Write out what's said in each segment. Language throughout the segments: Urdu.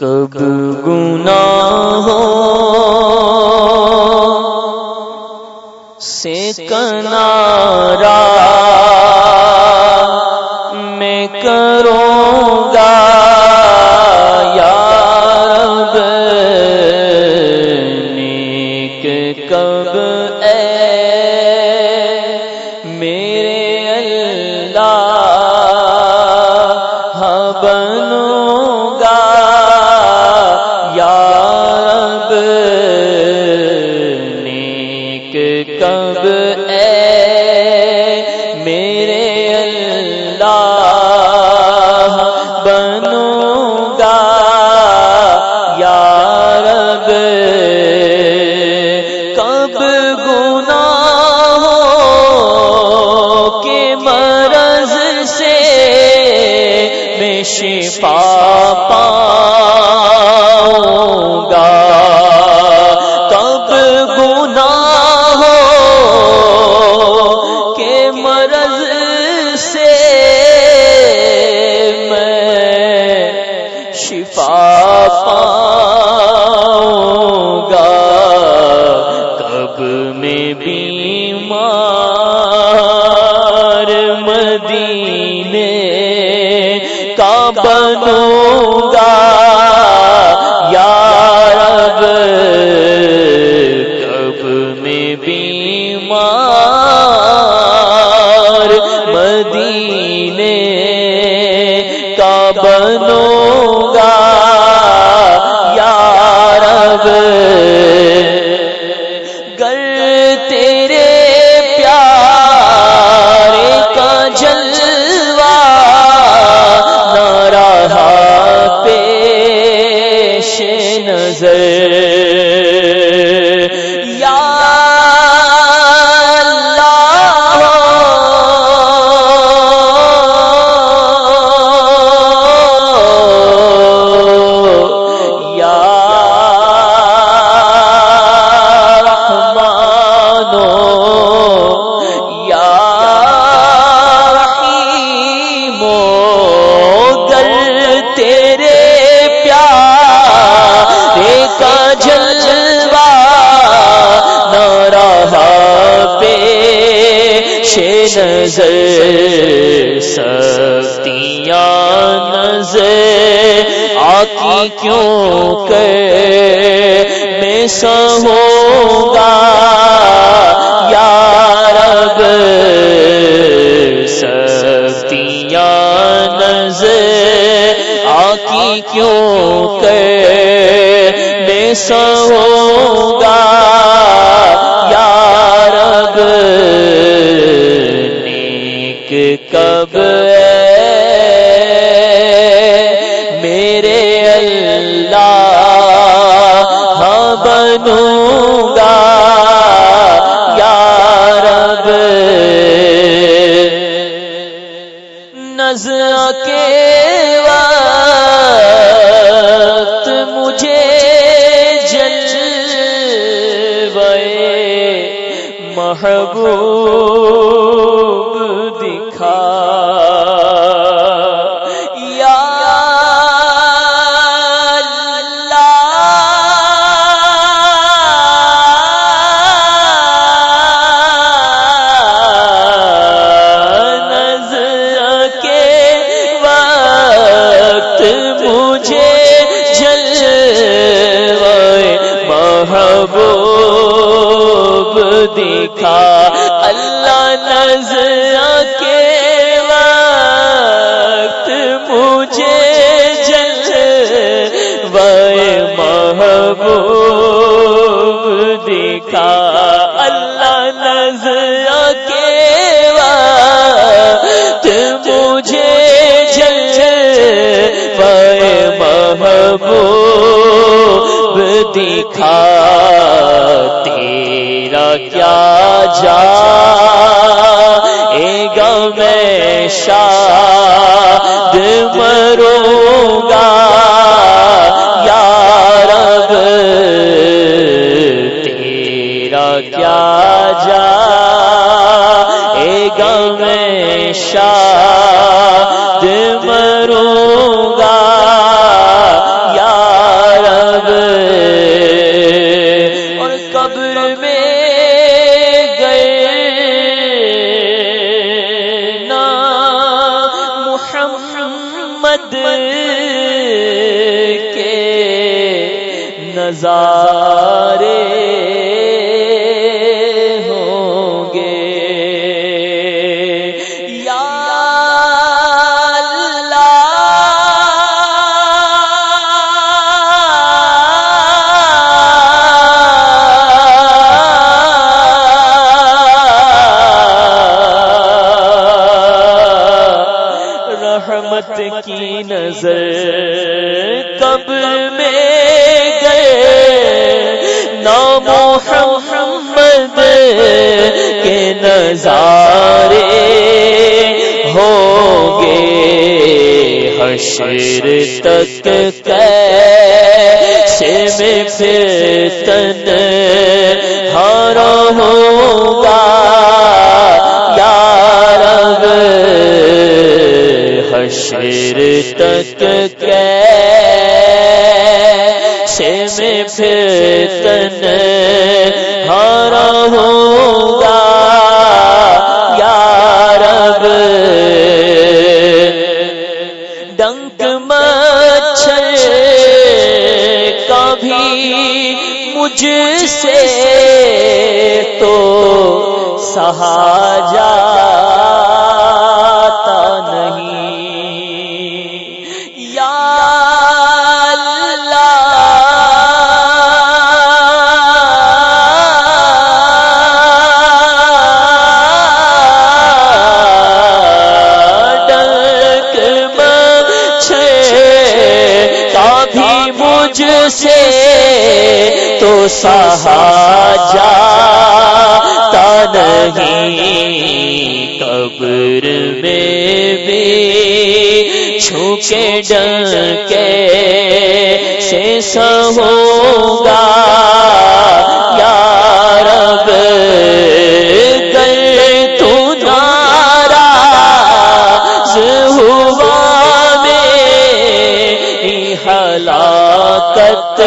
کب گناہ سے کنارا میں کروں گا یا رب نیک کب شفا پا بیمار مدینے کا بنو نظر سختیاں نظر آکی کیوں کر میں سہوں گا محبوب دکھا محبوب دیکھا اللہ نظر کے وقت مجھے جل پائے محبوب دیکھا تیرا کیا جا کیا جا اے گا میں شاد مروں گا یا رب اور قبر میں گئے نا محمد کے نظارے نام محمد کے نظارے ہوں گے حشر تک کیسے میں پھر ہارا ہوگا؟ یا رب، حشر تک مجھ سے تو سہا سہاجا سہا جاتا نہیں، قبر میں بھی چھوکے ڈر کے سے سہوں گا یا رب گئے ہلاکت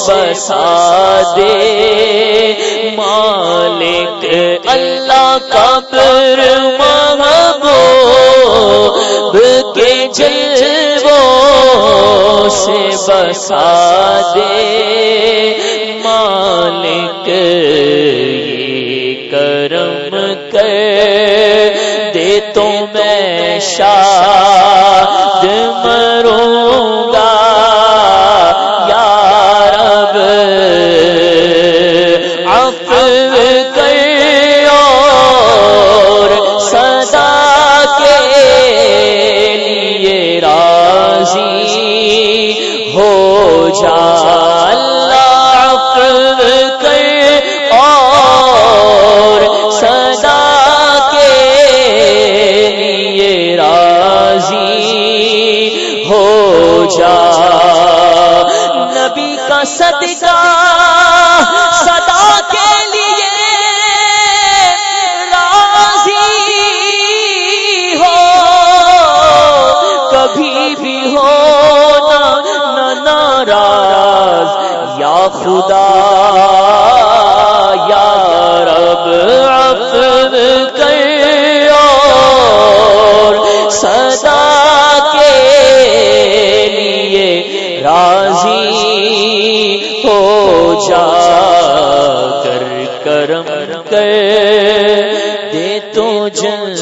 بسا دے مالک اللہ کا قبر محبوب کے جلووں سے بسا دے مالک صدقہ جا کر کرم کر دے تو جل